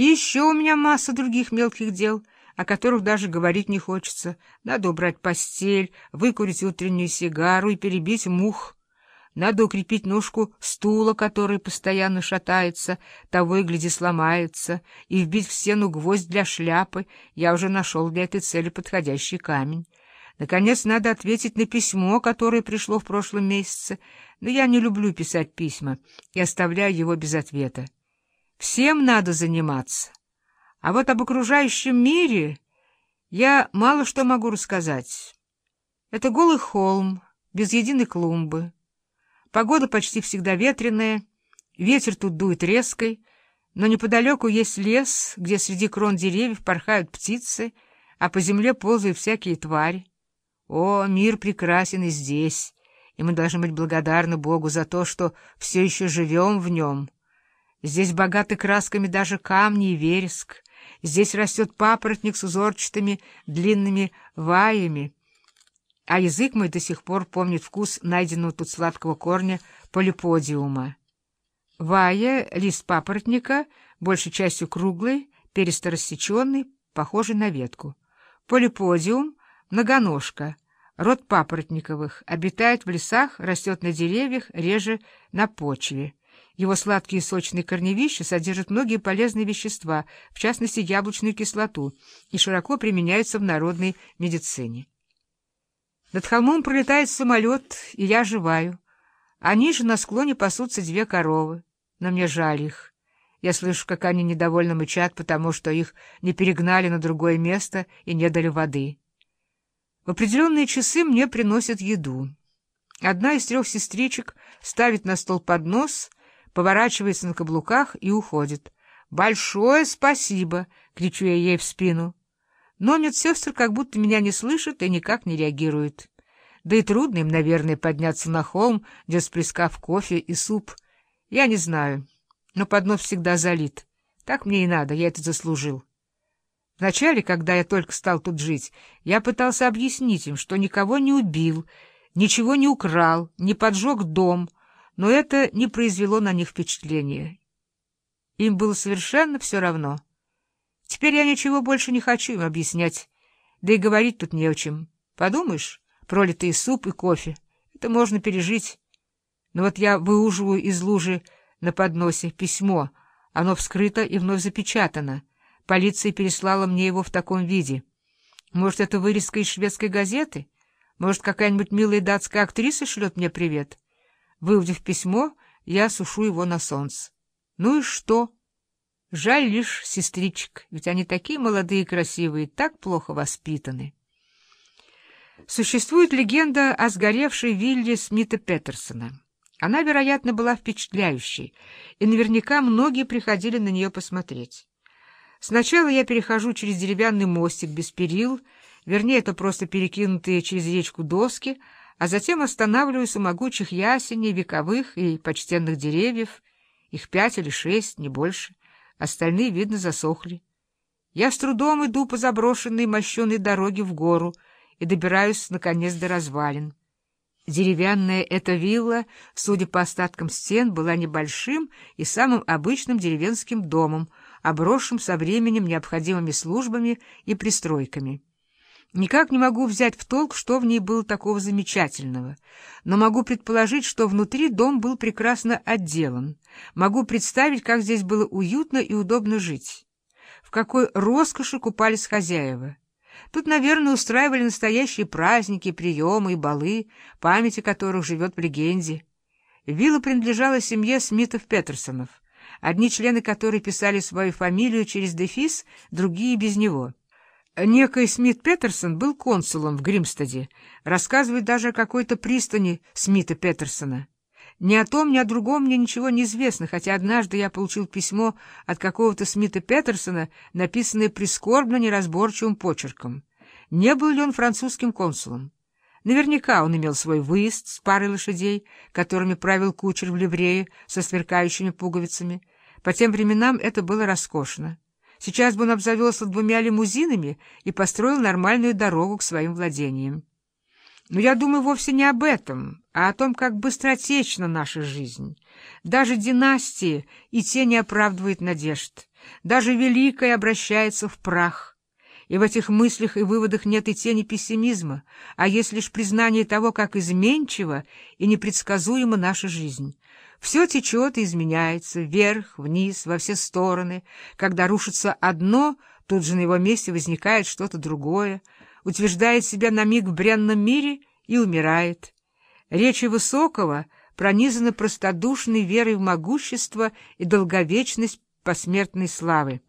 И еще у меня масса других мелких дел, о которых даже говорить не хочется. Надо убрать постель, выкурить утреннюю сигару и перебить мух. Надо укрепить ножку стула, который постоянно шатается, того и гляди сломается, и вбить в стену гвоздь для шляпы. Я уже нашел для этой цели подходящий камень. Наконец, надо ответить на письмо, которое пришло в прошлом месяце, но я не люблю писать письма и оставляю его без ответа. Всем надо заниматься. А вот об окружающем мире я мало что могу рассказать. Это голый холм, без единой клумбы. Погода почти всегда ветреная, ветер тут дует резкой, но неподалеку есть лес, где среди крон деревьев порхают птицы, а по земле ползают всякие твари. О, мир прекрасен и здесь, и мы должны быть благодарны Богу за то, что все еще живем в нем. Здесь богаты красками даже камни и вереск, здесь растет папоротник с узорчатыми длинными ваями, а язык мой до сих пор помнит вкус найденного тут сладкого корня полиподиума. Вая — лист папоротника, большей частью круглый, перисто рассеченный, похожий на ветку. Полиподиум — многоножка, Род папоротниковых обитает в лесах, растет на деревьях, реже на почве. Его сладкие сочные корневища содержат многие полезные вещества, в частности яблочную кислоту, и широко применяются в народной медицине. Над холмом пролетает самолет, и я оживаю. А ниже на склоне пасутся две коровы, но мне жаль их. Я слышу, как они недовольно мычат, потому что их не перегнали на другое место и не дали воды. В определенные часы мне приносят еду. Одна из трех сестричек ставит на стол поднос, поворачивается на каблуках и уходит. «Большое спасибо!» — кричу я ей в спину. Но медсестры как будто меня не слышат и никак не реагируют. Да и трудно им, наверное, подняться на холм, где сплескав кофе и суп. Я не знаю, но поднос всегда залит. Так мне и надо, я это заслужил. Вначале, когда я только стал тут жить, я пытался объяснить им, что никого не убил, ничего не украл, не поджег дом, но это не произвело на них впечатления. Им было совершенно все равно. Теперь я ничего больше не хочу им объяснять, да и говорить тут не о чем. Подумаешь, пролитый суп и кофе — это можно пережить. Но вот я выуживаю из лужи на подносе письмо, оно вскрыто и вновь запечатано — Полиция переслала мне его в таком виде. Может, это вырезка из шведской газеты? Может, какая-нибудь милая датская актриса шлет мне привет? Выводив письмо, я сушу его на солнце. Ну и что? Жаль лишь сестричек, ведь они такие молодые и красивые, так плохо воспитаны. Существует легенда о сгоревшей вилле Смита Петерсона. Она, вероятно, была впечатляющей, и наверняка многие приходили на нее посмотреть. Сначала я перехожу через деревянный мостик без перил, вернее, это просто перекинутые через речку доски, а затем останавливаюсь у могучих ясеней, вековых и почтенных деревьев, их пять или шесть, не больше, остальные, видно, засохли. Я с трудом иду по заброшенной мощеной дороге в гору и добираюсь, наконец, до развалин. Деревянная эта вилла, судя по остаткам стен, была небольшим и самым обычным деревенским домом — обросшим со временем необходимыми службами и пристройками. Никак не могу взять в толк, что в ней было такого замечательного, но могу предположить, что внутри дом был прекрасно отделан. Могу представить, как здесь было уютно и удобно жить. В какой роскоши купались хозяева. Тут, наверное, устраивали настоящие праздники, приемы и балы, память о которых живет в легенде. Вилла принадлежала семье Смитов-Петерсонов одни члены которой писали свою фамилию через дефис, другие без него. Некий Смит Петерсон был консулом в Гримстеде, рассказывает даже о какой-то пристани Смита Петерсона. Ни о том, ни о другом мне ничего не известно, хотя однажды я получил письмо от какого-то Смита Петерсона, написанное прискорбно неразборчивым почерком. Не был ли он французским консулом? Наверняка он имел свой выезд с парой лошадей, которыми правил кучер в ливрее со сверкающими пуговицами. По тем временам это было роскошно. Сейчас бы он обзавелся двумя лимузинами и построил нормальную дорогу к своим владениям. Но я думаю вовсе не об этом, а о том, как быстротечна наша жизнь. Даже династии и те не оправдывают надежд. Даже великое обращается в прах. И в этих мыслях и выводах нет и тени пессимизма, а есть лишь признание того, как изменчива и непредсказуема наша жизнь. Все течет и изменяется, вверх, вниз, во все стороны. Когда рушится одно, тут же на его месте возникает что-то другое, утверждает себя на миг в бренном мире и умирает. Речи Высокого пронизаны простодушной верой в могущество и долговечность посмертной славы.